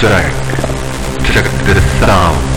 Check. Check this sound.